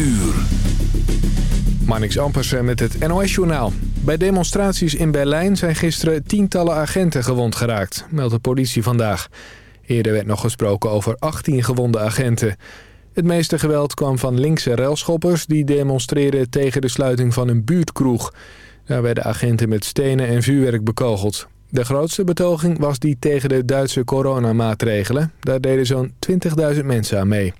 uur. Marnix met het NOS-journaal. Bij demonstraties in Berlijn zijn gisteren tientallen agenten gewond geraakt, meldt de politie vandaag. Eerder werd nog gesproken over 18 gewonde agenten. Het meeste geweld kwam van linkse relschoppers die demonstreerden tegen de sluiting van een buurtkroeg. Daar werden agenten met stenen en vuurwerk bekogeld. De grootste betoging was die tegen de Duitse coronamaatregelen. Daar deden zo'n 20.000 mensen aan mee.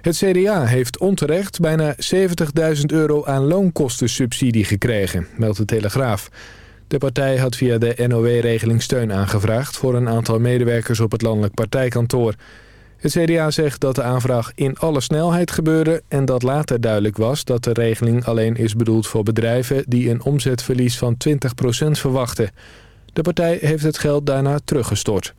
Het CDA heeft onterecht bijna 70.000 euro aan loonkostensubsidie gekregen, meldt de Telegraaf. De partij had via de NOW-regeling steun aangevraagd voor een aantal medewerkers op het landelijk partijkantoor. Het CDA zegt dat de aanvraag in alle snelheid gebeurde en dat later duidelijk was dat de regeling alleen is bedoeld voor bedrijven die een omzetverlies van 20% verwachten. De partij heeft het geld daarna teruggestort.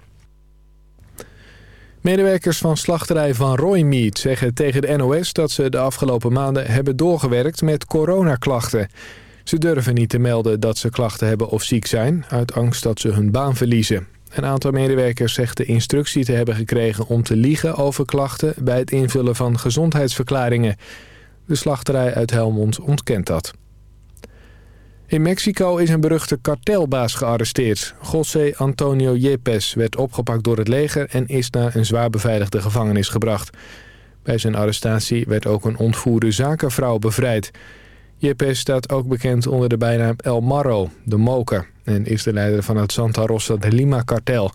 Medewerkers van slachterij Van Roymeat zeggen tegen de NOS dat ze de afgelopen maanden hebben doorgewerkt met coronaklachten. Ze durven niet te melden dat ze klachten hebben of ziek zijn, uit angst dat ze hun baan verliezen. Een aantal medewerkers zegt de instructie te hebben gekregen om te liegen over klachten bij het invullen van gezondheidsverklaringen. De slachterij uit Helmond ontkent dat. In Mexico is een beruchte kartelbaas gearresteerd. José Antonio Yepes werd opgepakt door het leger en is naar een zwaar beveiligde gevangenis gebracht. Bij zijn arrestatie werd ook een ontvoerde zakenvrouw bevrijd. Yepes staat ook bekend onder de bijnaam El Marro, de moker... en is de leider van het Santa Rosa de Lima-kartel.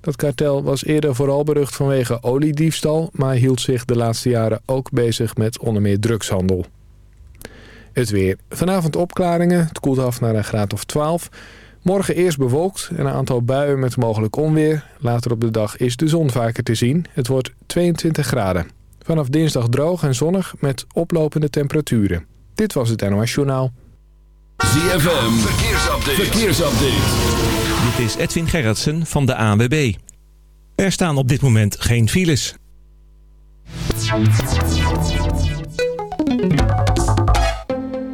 Dat kartel was eerder vooral berucht vanwege oliediefstal... maar hield zich de laatste jaren ook bezig met onder meer drugshandel. Het weer. Vanavond opklaringen. Het koelt af naar een graad of 12. Morgen eerst bewolkt en een aantal buien met mogelijk onweer. Later op de dag is de zon vaker te zien. Het wordt 22 graden. Vanaf dinsdag droog en zonnig met oplopende temperaturen. Dit was het NOS Journaal. ZFM. Verkeersupdate. Verkeersupdate. Dit is Edwin Gerritsen van de ANWB. Er staan op dit moment geen files.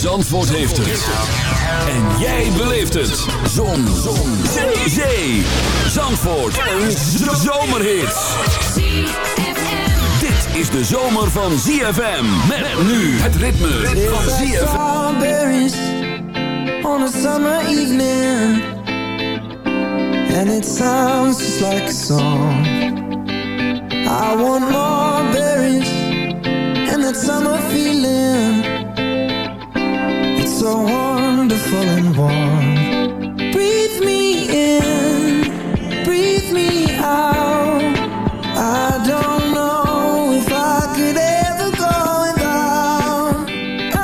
Zandvoort heeft het. En jij beleeft het. Zon. Zon. Zee. Zee. Zandvoort. Een zomerhit. Dit is de zomer van ZFM. Met nu het ritme van ZFM. on a summer evening And it sounds just like a song I want more so wonderful and warm. Breathe me in, breathe me out. I don't know if I could ever go without.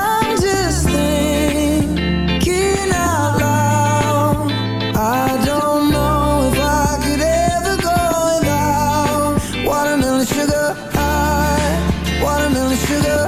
I'm just thinking out loud. I don't know if I could ever go without. Watermelon sugar high, watermelon sugar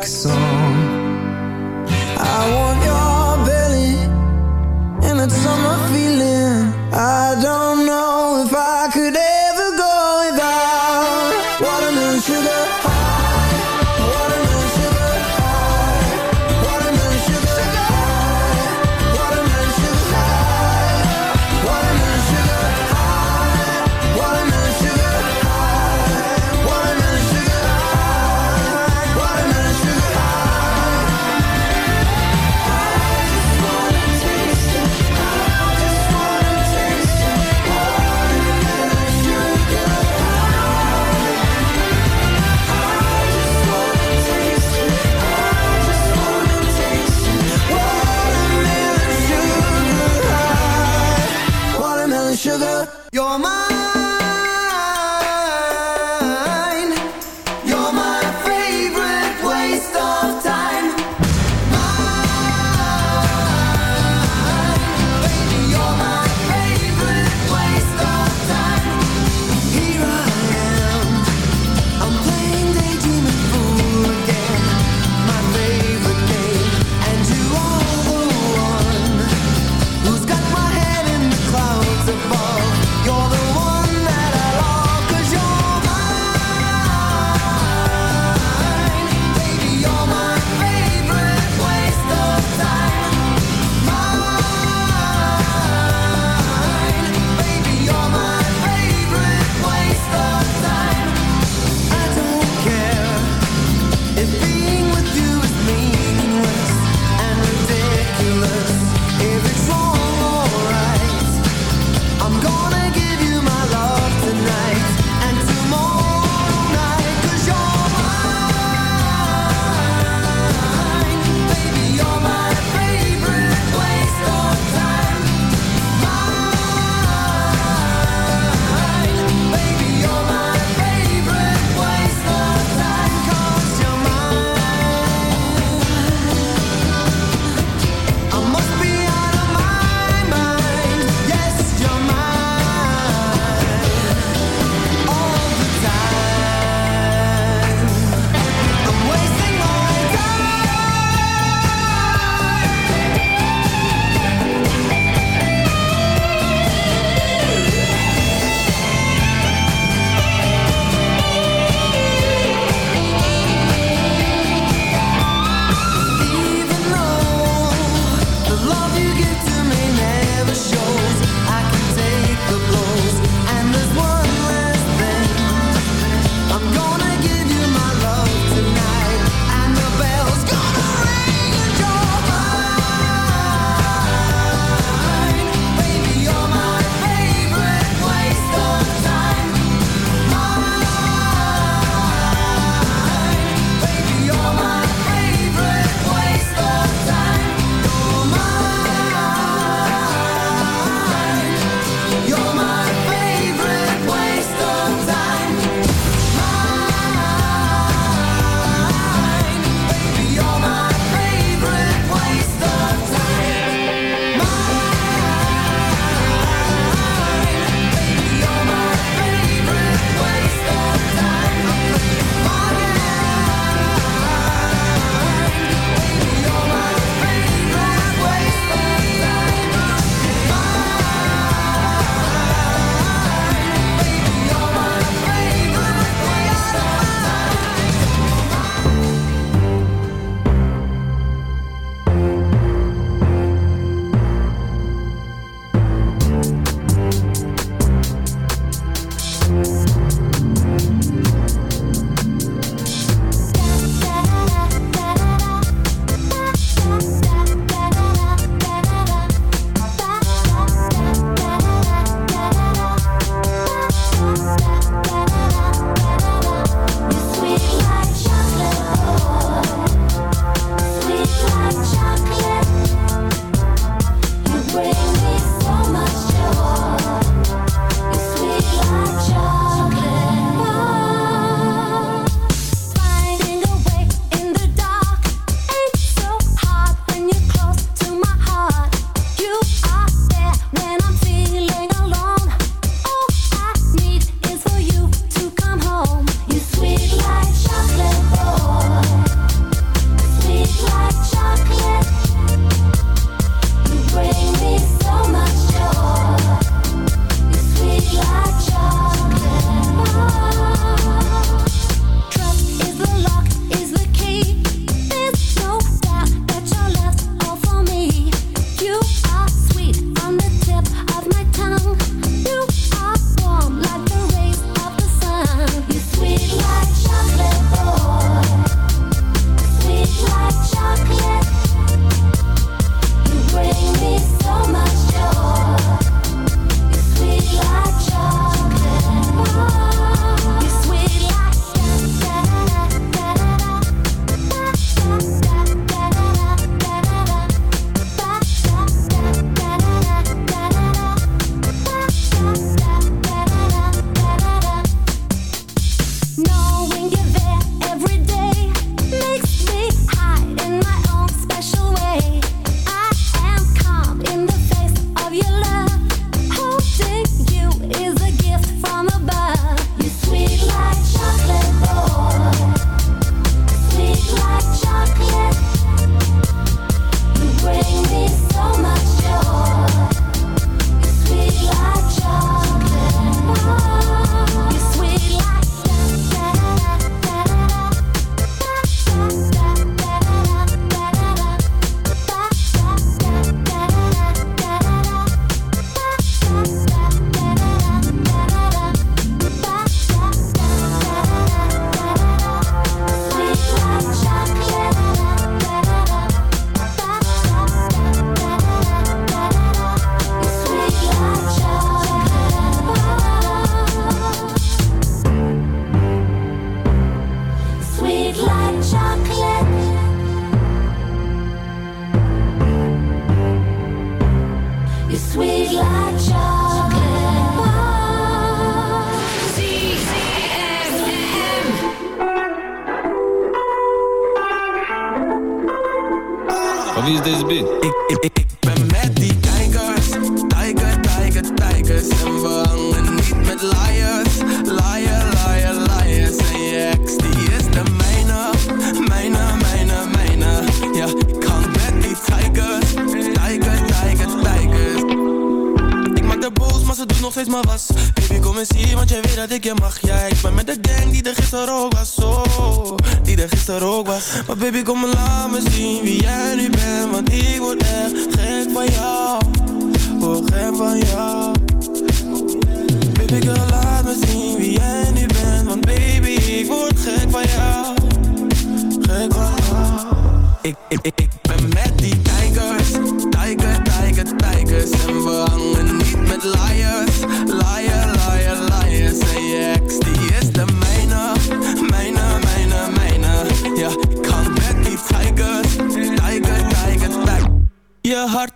like song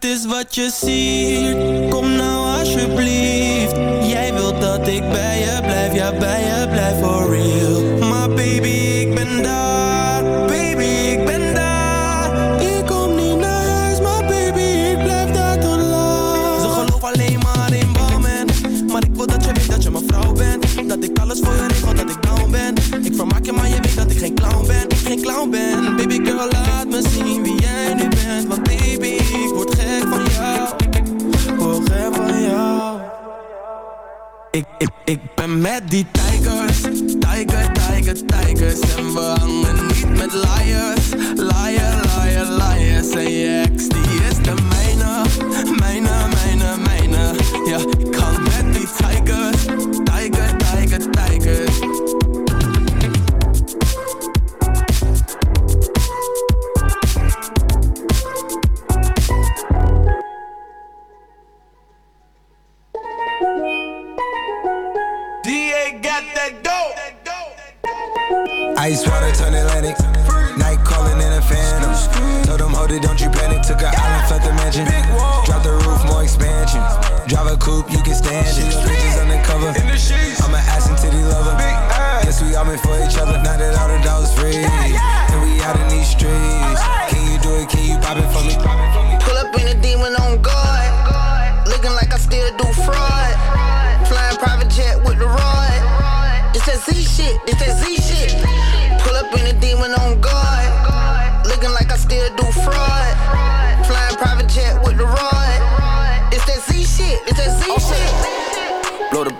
Is wat je ziet. Kom nou alsjeblieft. Jij wilt dat ik bij je blijf. Ja, bij je blijf for die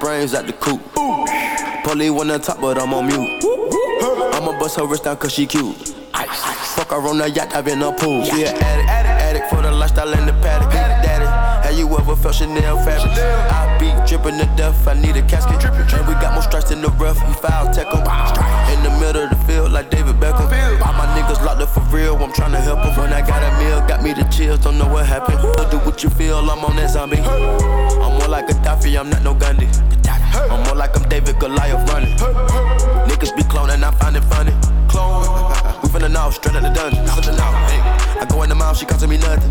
brains at the coop. Polly on top, but I'm on mute. I'ma bust her wrist down cause she cute. Fuck her on the yacht, I've been a pool. She an addict, addict, addict for the lifestyle in the paddock. Daddy, have you ever felt Chanel fabric? I be dripping to death, I need a casket. And we got more strikes in the rough, we foul tech 'em. In the middle of the field, like David Beckham. All my niggas locked up for real, I'm tryna help 'em. When I got a meal, got me the chills, don't know what happened. But do what you feel, I'm on that zombie. I'm more like a Gaddafi, I'm not no Gandhi. I'm more like I'm David Goliath running. Niggas be cloning, I find it funny. Clone. We finna know, straight out the dungeon. I go in the mouth, she costing me nothing.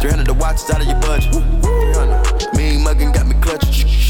300 the watch out of your budget. 300. Mean muggin' got me clutching.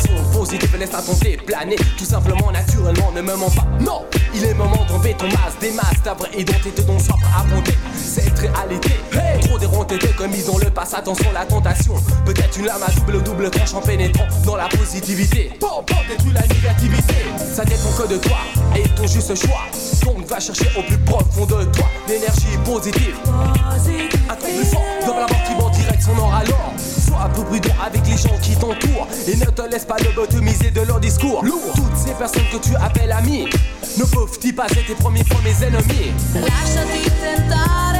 Yes. Vibrations positives, laisse-toi compter, planer tout simplement, naturellement, ne me mens pas. Non, il est moment d'enlever ton masque, des masques, ta vraie identité dont soif à monter. Cette réalité, hey, trop déronté comme ils ont le passe, attention la tentation. Peut-être une lame à double double tranche en pénétrant dans la positivité. Bon, bon, détruis la négativité. Ça dépend que de toi et ton juste choix. Donc va chercher au plus profond de toi l'énergie positive. Un truc plus fort, dans la mort qui va en direction nord alors. Sois un peu prudent avec les gens qui t'entourent et ne te laisse pas lobotomiser de leur discours. Lourd. Toutes ces personnes que tu appelles amis ne peuvent-ils pas être tes premiers fois mes ennemis? Lasciati tentare.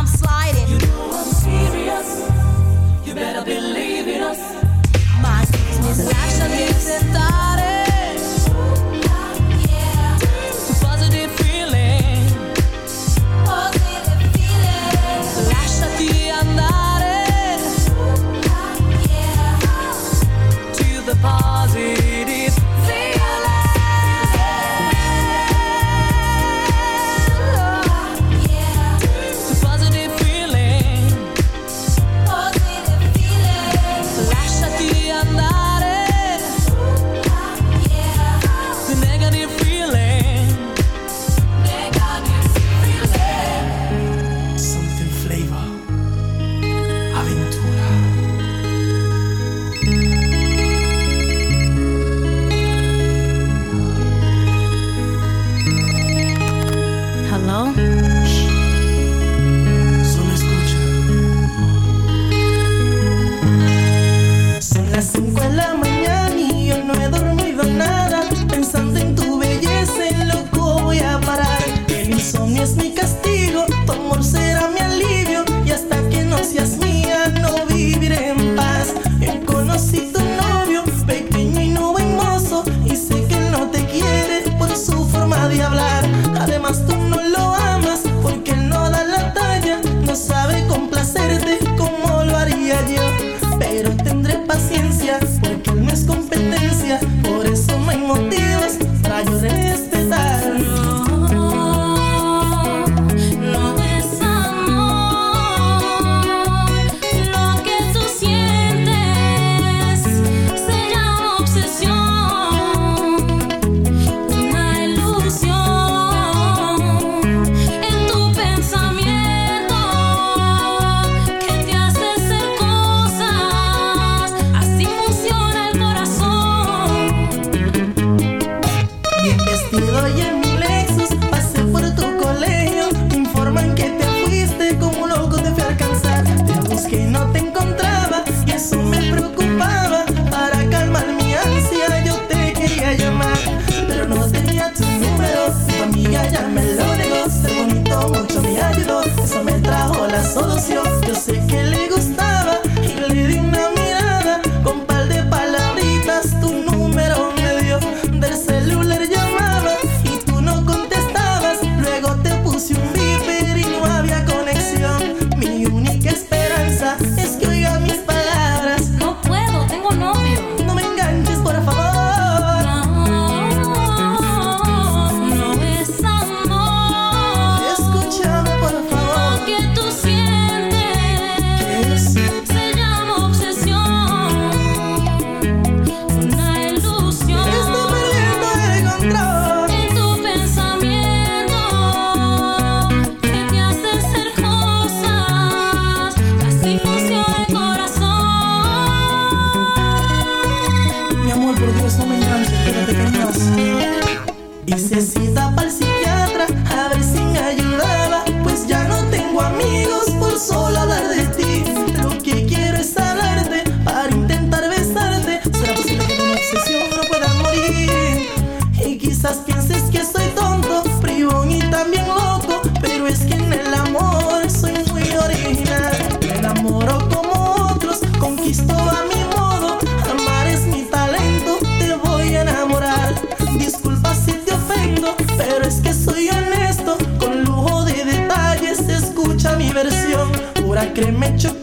visto a mi modo, amar es mi talento, te voy a enamorar. Disculpa si te ofendo, pero es que soy honesto, con lujo de detalles, escucha mi versión. Pura créeme chocolate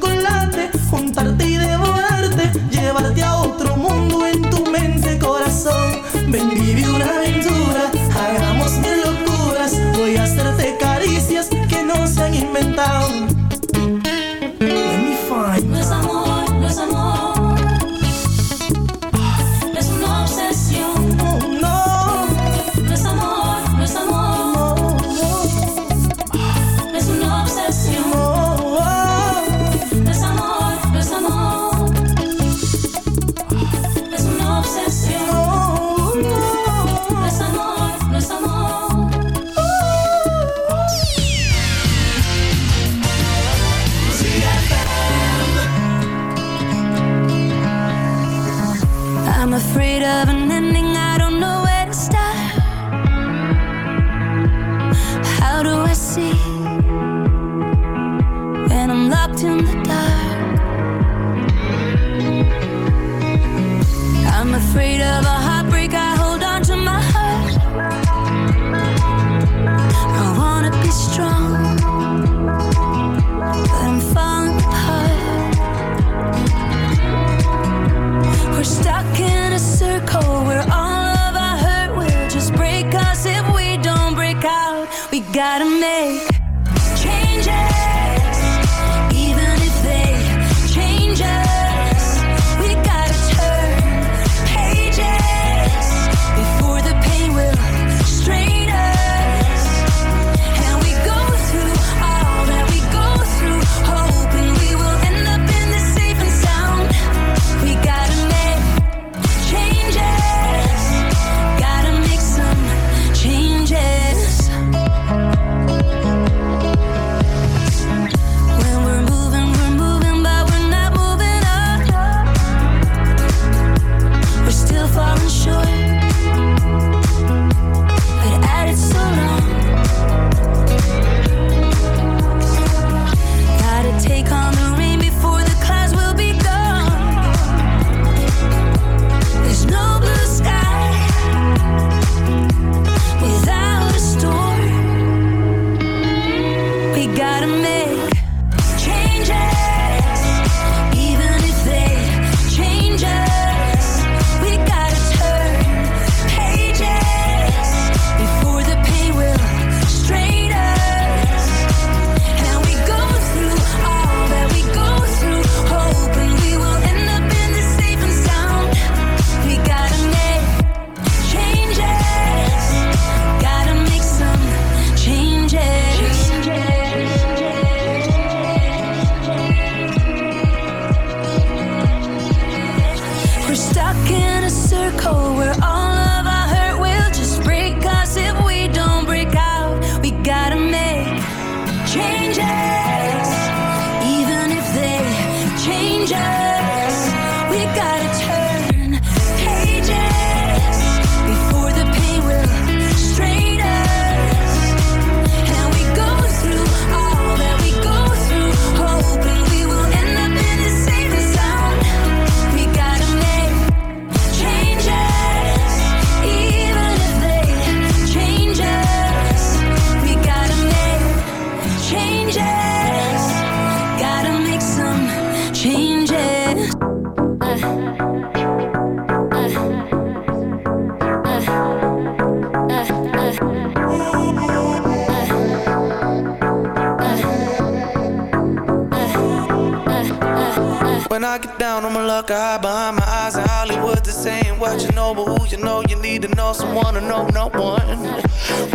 luck I behind my eyes. In Hollywood the same. What you know but who you know? You need to know someone to know no one.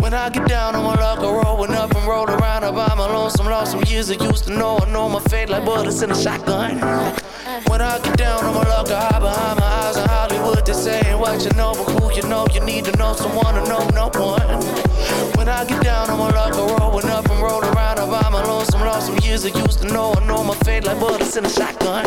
When I get down on my luck I rolling up and roll around. About my lonesome lost some years I used to know. I know my fate like bullets in a shotgun. When I get down on my luck I hide behind my eyes. In Hollywood the same. What you know but who you know? You need to know someone to know no one. When I get down on my luck I rolling up and roll around. About my lonesome lost some years I used to know. I know my fate like bullets in a shotgun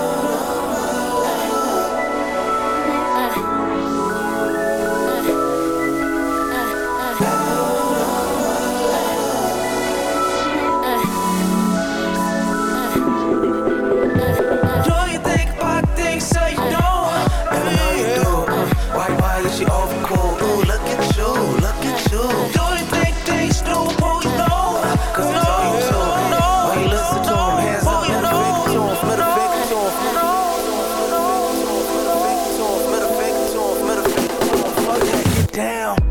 down.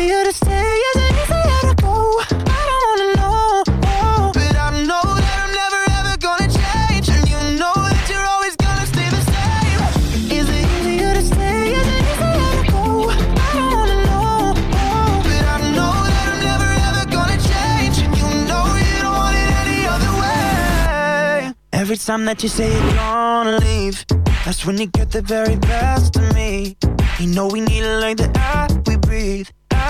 stay as an easy out of go. I don't wanna know. But I know that I'm never ever gonna change. And you know that you're always gonna stay the same. Is it easier to stay as an easy out of go? I don't wanna know. But I know that I'm never ever gonna change. And you know you don't want it any other way. Every time that you say you're gonna leave, that's when you get the very best of me. You know we need it like the air we breathe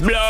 Bleu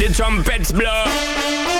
The trumpets blow.